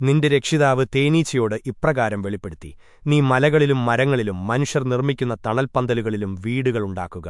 നിന്റെ രക്ഷിതാവ് തേനീച്ചയോട് ഇപ്രകാരം വെളിപ്പെടുത്തി നീ മലകളിലും മരങ്ങളിലും മനുഷ്യർ നിർമ്മിക്കുന്ന തണൽപ്പന്തലുകളിലും വീടുകളുണ്ടാക്കുക